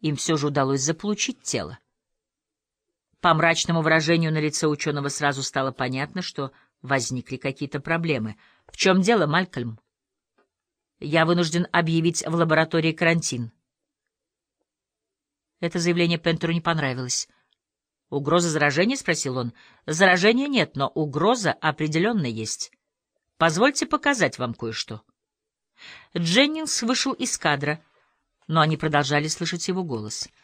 им все же удалось заполучить тело. По мрачному выражению на лице ученого сразу стало понятно, что возникли какие-то проблемы. — В чем дело, Малькольм? — Я вынужден объявить в лаборатории карантин. Это заявление Пентеру не понравилось. — Угроза заражения? — спросил он. — Заражения нет, но угроза определенно есть. Позвольте показать вам кое-что. Дженнингс вышел из кадра, но они продолжали слышать его голос. —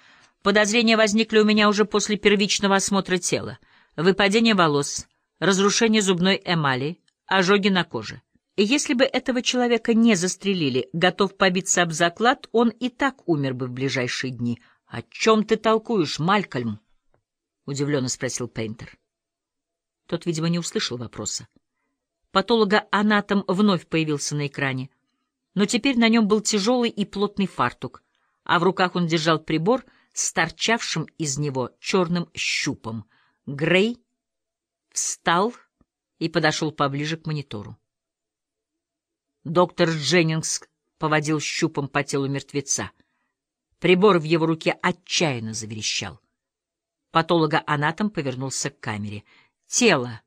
Подозрения возникли у меня уже после первичного осмотра тела. Выпадение волос, разрушение зубной эмали, ожоги на коже. Если бы этого человека не застрелили, готов побиться об заклад, он и так умер бы в ближайшие дни. — О чем ты толкуешь, Малькольм? — удивленно спросил Пейнтер. Тот, видимо, не услышал вопроса. Патолога-анатом вновь появился на экране, но теперь на нем был тяжелый и плотный фартук, а в руках он держал прибор — с торчавшим из него черным щупом. Грей встал и подошел поближе к монитору. Доктор Дженнингс поводил щупом по телу мертвеца. Прибор в его руке отчаянно заверещал. Патолога-анатом повернулся к камере. Тело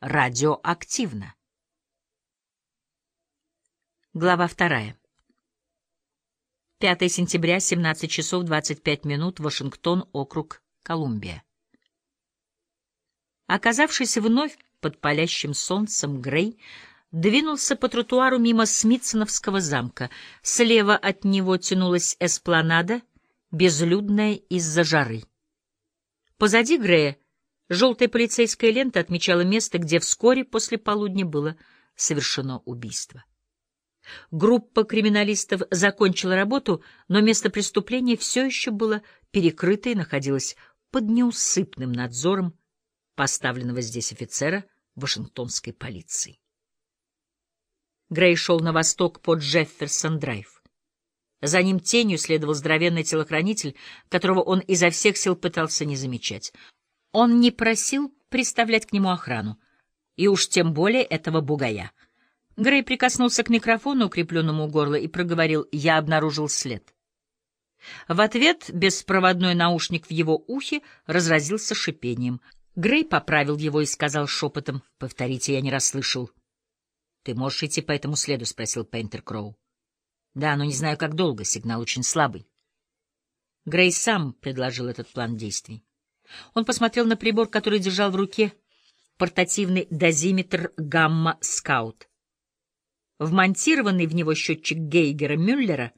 радиоактивно. Глава вторая. 5 сентября, 17 часов 25 минут, Вашингтон, округ Колумбия. Оказавшись вновь под палящим солнцем, Грей двинулся по тротуару мимо Смитсоновского замка. Слева от него тянулась эспланада, безлюдная из-за жары. Позади Грея желтая полицейская лента отмечала место, где вскоре после полудня было совершено убийство. Группа криминалистов закончила работу, но место преступления все еще было перекрыто и находилось под неусыпным надзором поставленного здесь офицера Вашингтонской полиции. Грей шел на восток по Джефферсон-драйв. За ним тенью следовал здоровенный телохранитель, которого он изо всех сил пытался не замечать. Он не просил представлять к нему охрану, и уж тем более этого бугая — Грей прикоснулся к микрофону, укрепленному у горла, и проговорил «Я обнаружил след». В ответ беспроводной наушник в его ухе разразился шипением. Грей поправил его и сказал шепотом «Повторите, я не расслышал». «Ты можешь идти по этому следу?» — спросил Пейнтер Кроу. «Да, но не знаю, как долго. Сигнал очень слабый». Грей сам предложил этот план действий. Он посмотрел на прибор, который держал в руке портативный дозиметр «Гамма-скаут». Вмонтированный в него счетчик Гейгера-Мюллера,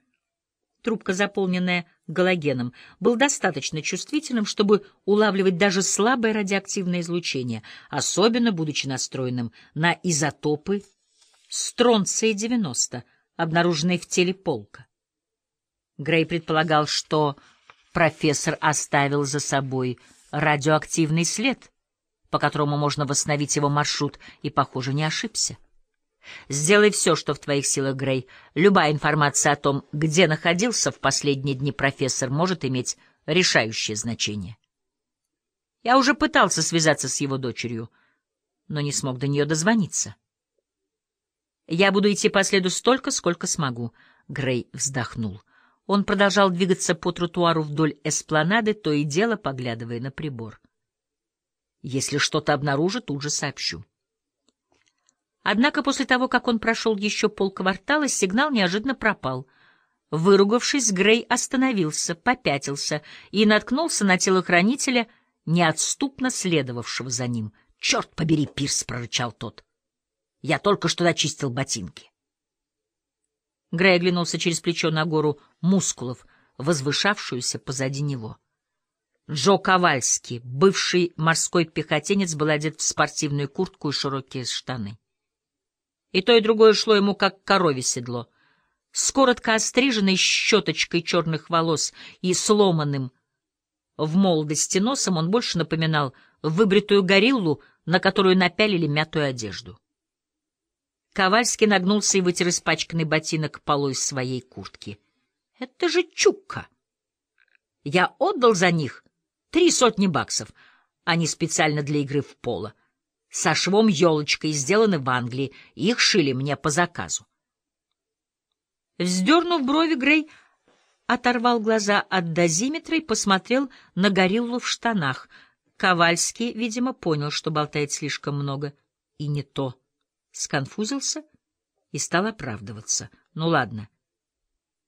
трубка, заполненная галогеном, был достаточно чувствительным, чтобы улавливать даже слабое радиоактивное излучение, особенно будучи настроенным на изотопы стронция-90, обнаруженные в теле полка. Грей предполагал, что профессор оставил за собой радиоактивный след, по которому можно восстановить его маршрут, и, похоже, не ошибся. Сделай все, что в твоих силах, Грей. Любая информация о том, где находился в последние дни профессор, может иметь решающее значение. Я уже пытался связаться с его дочерью, но не смог до нее дозвониться. Я буду идти по следу столько, сколько смогу. Грей вздохнул. Он продолжал двигаться по тротуару вдоль эспланады, то и дело поглядывая на прибор. Если что-то обнаружит, тут же сообщу. Однако после того, как он прошел еще полквартала, сигнал неожиданно пропал. Выругавшись, Грей остановился, попятился и наткнулся на телохранителя, неотступно следовавшего за ним. — Черт побери, Пирс! — прорычал тот. — Я только что дочистил ботинки. Грей оглянулся через плечо на гору мускулов, возвышавшуюся позади него. Джо Ковальский, бывший морской пехотинец, был одет в спортивную куртку и широкие штаны. И то, и другое шло ему, как корове седло. С коротко остриженной щеточкой черных волос и сломанным в молодости носом он больше напоминал выбритую гориллу, на которую напялили мятую одежду. Ковальский нагнулся и вытер испачканный ботинок полой своей куртки. — Это же чукка! Я отдал за них три сотни баксов, а не специально для игры в поло со швом елочкой, сделаны в Англии, их шили мне по заказу. Вздернув брови, Грей оторвал глаза от дозиметра и посмотрел на гориллу в штанах. Ковальский, видимо, понял, что болтает слишком много. И не то. Сконфузился и стал оправдываться. Ну ладно.